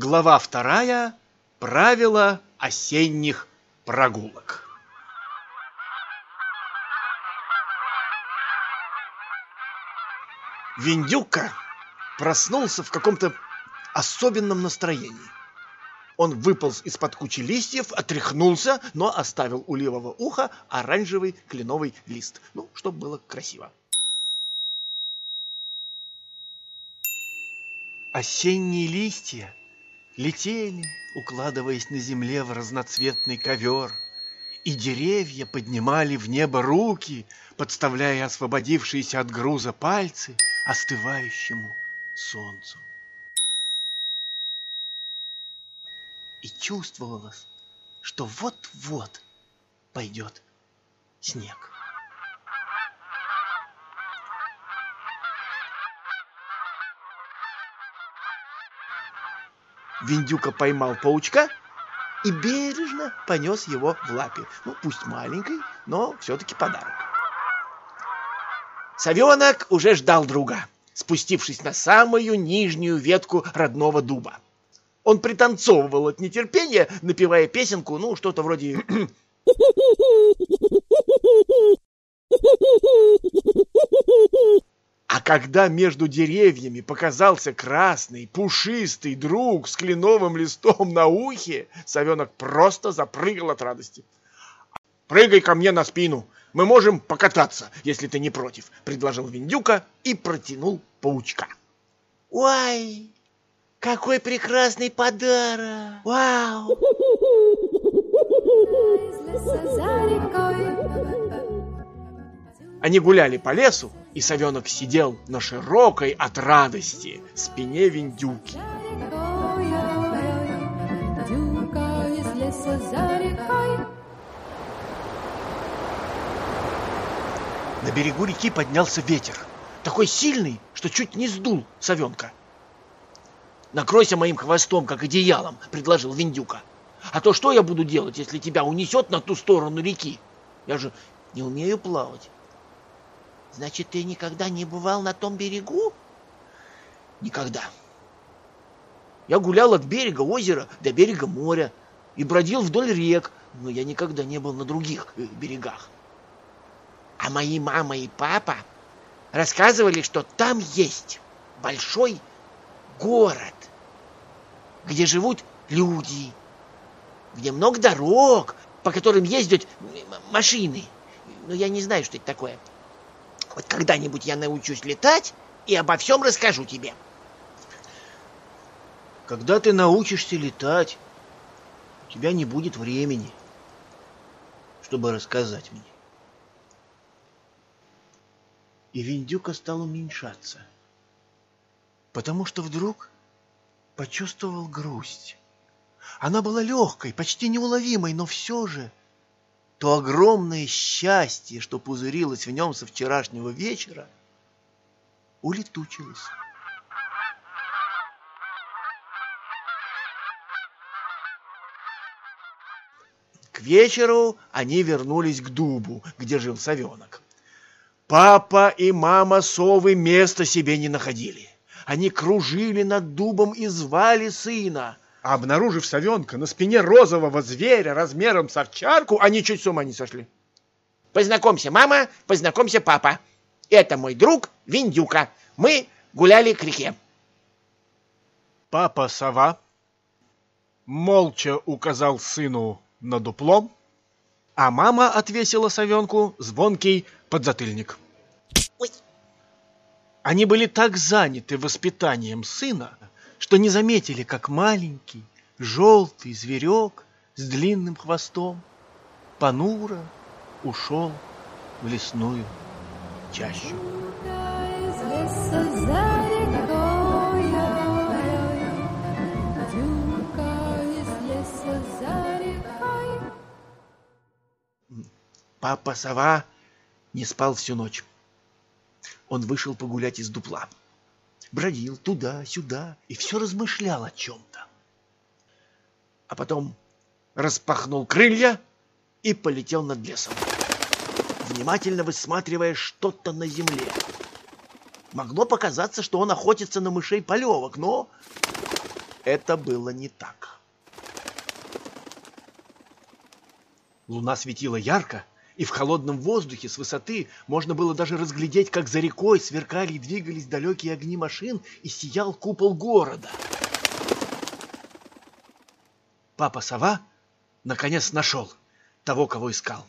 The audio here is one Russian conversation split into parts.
Глава вторая. Правила осенних прогулок. Виндюка проснулся в каком-то особенном настроении. Он выполз из-под кучи листьев, отряхнулся, но оставил у левого уха оранжевый кленовый лист, ну, чтобы было красиво. Осенние листья летели, укладываясь на земле в разноцветный ковер, и деревья поднимали в небо руки, подставляя освободившиеся от груза пальцы остывающему солнцу. И чувствовалось, что вот-вот пойдет снег. Виндюка поймал паучка и бережно понес его в лапе. Ну, пусть маленький, но все-таки подарок. Совенок уже ждал друга, спустившись на самую нижнюю ветку родного дуба. Он пританцовывал от нетерпения, напевая песенку, ну, что-то вроде... Когда между деревьями показался красный, пушистый друг с кленовым листом на ухе, совенок просто запрыгал от радости. «Прыгай ко мне на спину, мы можем покататься, если ты не против», — предложил Виндюка и протянул паучка. «Ой, какой прекрасный подарок! Вау!» Они гуляли по лесу, и совенок сидел на широкой от радости спине Виндюки. На берегу реки поднялся ветер, такой сильный, что чуть не сдул совенка. «Накройся моим хвостом, как одеялом», — предложил Виндюка. «А то что я буду делать, если тебя унесет на ту сторону реки? Я же не умею плавать». Значит, ты никогда не бывал на том берегу? Никогда. Я гулял от берега озера до берега моря и бродил вдоль рек, но я никогда не был на других э, берегах. А мои мама и папа рассказывали, что там есть большой город, где живут люди, где много дорог, по которым ездят машины. Но я не знаю, что это такое. Вот когда-нибудь я научусь летать и обо всем расскажу тебе. Когда ты научишься летать, у тебя не будет времени, чтобы рассказать мне. И Виндюка стал уменьшаться, потому что вдруг почувствовал грусть. Она была легкой, почти неуловимой, но все же то огромное счастье, что пузырилось в нем со вчерашнего вечера, улетучилось. К вечеру они вернулись к дубу, где жил совенок. Папа и мама совы места себе не находили. Они кружили над дубом и звали сына — а обнаружив совенка на спине розового зверя размером с овчарку, они чуть с ума не сошли. Познакомься, мама, познакомься, папа. Это мой друг Виндюка. Мы гуляли к реке. Папа сова молча указал сыну на дупло, а мама отвесила совенку звонкий подзатыльник. Ой. Они были так заняты воспитанием сына, что не заметили, как маленький желтый зверек с длинным хвостом понуро ушел в лесную чащу. Папа сова не спал всю ночь. Он вышел погулять из дупла бродил туда-сюда и все размышлял о чем-то. А потом распахнул крылья и полетел над лесом, внимательно высматривая что-то на земле. Могло показаться, что он охотится на мышей полевок, но это было не так. Луна светила ярко, и в холодном воздухе с высоты можно было даже разглядеть, как за рекой сверкали и двигались далекие огни машин и сиял купол города. Папа Сова наконец нашел того, кого искал,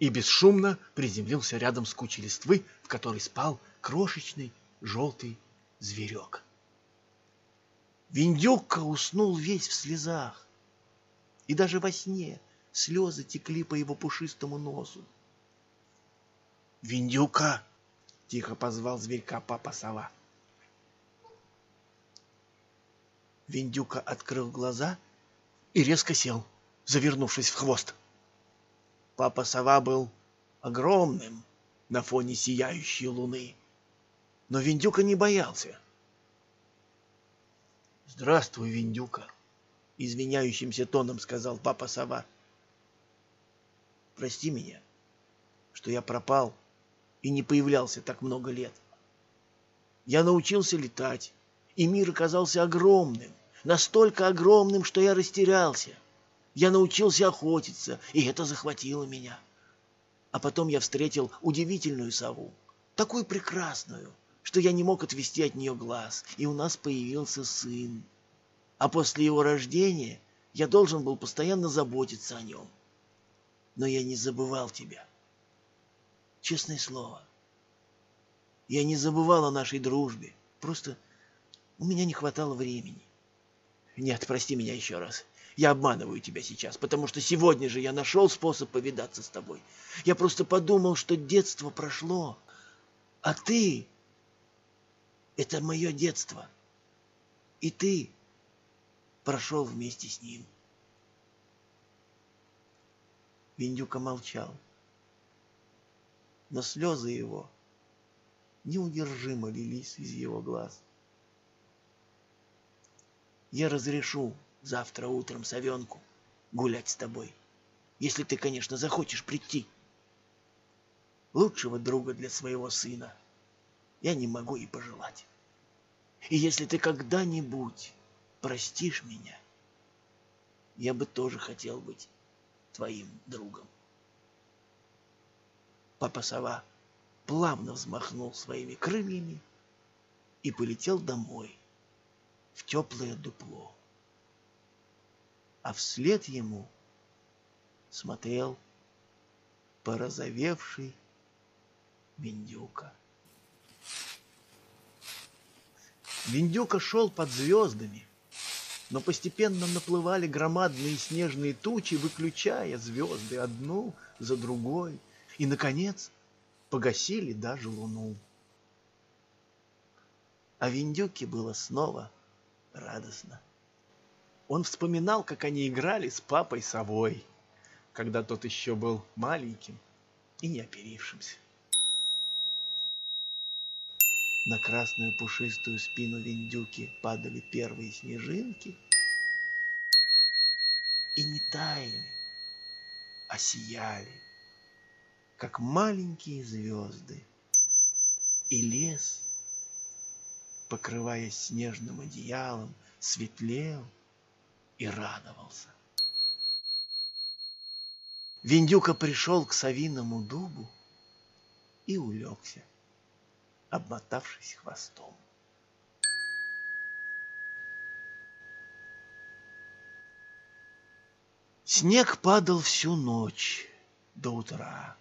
и бесшумно приземлился рядом с кучей листвы, в которой спал крошечный желтый зверек. Виндюкка уснул весь в слезах, и даже во сне слезы текли по его пушистому носу. «Виндюка!» — тихо позвал зверька папа сова. Виндюка открыл глаза и резко сел, завернувшись в хвост. Папа сова был огромным на фоне сияющей луны, но Виндюка не боялся. «Здравствуй, Виндюка!» — извиняющимся тоном сказал папа сова. Прости меня, что я пропал и не появлялся так много лет. Я научился летать, и мир оказался огромным, настолько огромным, что я растерялся. Я научился охотиться, и это захватило меня. А потом я встретил удивительную сову, такую прекрасную, что я не мог отвести от нее глаз, и у нас появился сын. А после его рождения я должен был постоянно заботиться о нем но я не забывал тебя. Честное слово. Я не забывал о нашей дружбе. Просто у меня не хватало времени. Нет, прости меня еще раз. Я обманываю тебя сейчас, потому что сегодня же я нашел способ повидаться с тобой. Я просто подумал, что детство прошло, а ты — это мое детство. И ты прошел вместе с ним. Виндюка молчал. Но слезы его неудержимо лились из его глаз. Я разрешу завтра утром совенку гулять с тобой, если ты, конечно, захочешь прийти. Лучшего друга для своего сына я не могу и пожелать. И если ты когда-нибудь простишь меня, я бы тоже хотел быть твоим другом. Папа Сова плавно взмахнул своими крыльями и полетел домой, в теплое дупло. А вслед ему смотрел порозовевший Виндюка. Виндюка шел под звездами, но постепенно наплывали громадные снежные тучи, выключая звезды одну за другой, и, наконец, погасили даже луну. А Виндюке было снова радостно. Он вспоминал, как они играли с папой совой, когда тот еще был маленьким и неоперившимся. На красную пушистую спину Виндюки падали первые снежинки и не таяли, а сияли, как маленькие звезды. И лес, покрываясь снежным одеялом, светлел и радовался. Виндюка пришел к совиному дубу и улегся обмотавшись хвостом. Снег падал всю ночь до утра.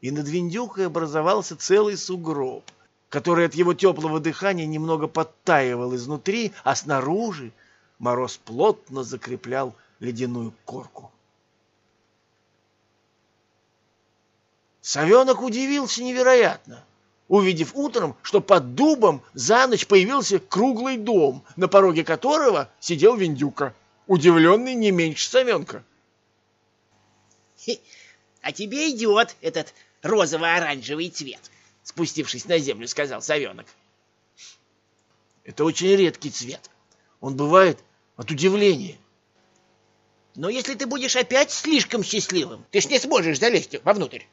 И над Виндюкой образовался целый сугроб, который от его теплого дыхания немного подтаивал изнутри, а снаружи мороз плотно закреплял ледяную корку. Совенок удивился невероятно увидев утром, что под дубом за ночь появился круглый дом, на пороге которого сидел Виндюка, удивленный не меньше Савенка. — А тебе идет этот розово-оранжевый цвет, — спустившись на землю, сказал Савенок. — Это очень редкий цвет. Он бывает от удивления. Но если ты будешь опять слишком счастливым, ты ж не сможешь залезть вовнутрь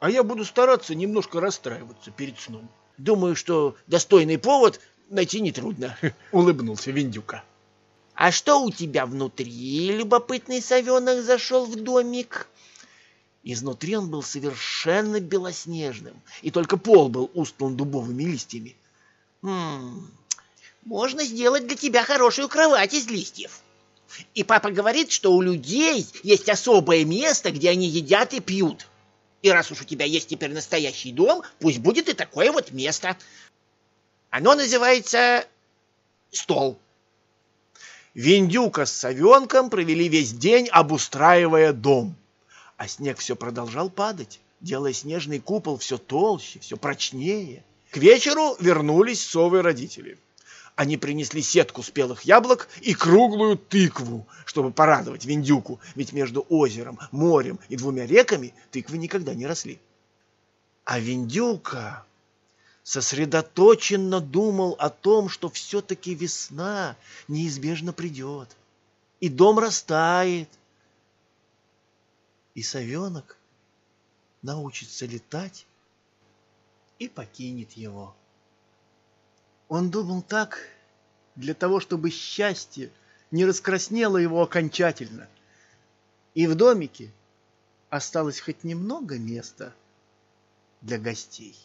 а я буду стараться немножко расстраиваться перед сном. Думаю, что достойный повод найти нетрудно, улыбнулся Виндюка. А что у тебя внутри, любопытный совенок зашел в домик? Изнутри он был совершенно белоснежным, и только пол был устлан дубовыми листьями. Хм, можно сделать для тебя хорошую кровать из листьев. И папа говорит, что у людей есть особое место, где они едят и пьют. И раз уж у тебя есть теперь настоящий дом, пусть будет и такое вот место. Оно называется стол. Виндюка с совенком провели весь день, обустраивая дом. А снег все продолжал падать, делая снежный купол все толще, все прочнее. К вечеру вернулись совы родители. Они принесли сетку спелых яблок и круглую тыкву, чтобы порадовать Виндюку, ведь между озером, морем и двумя реками тыквы никогда не росли. А Виндюка сосредоточенно думал о том, что все-таки весна неизбежно придет, и дом растает, и совенок научится летать и покинет его. Он думал так для того, чтобы счастье не раскраснело его окончательно. И в домике осталось хоть немного места для гостей.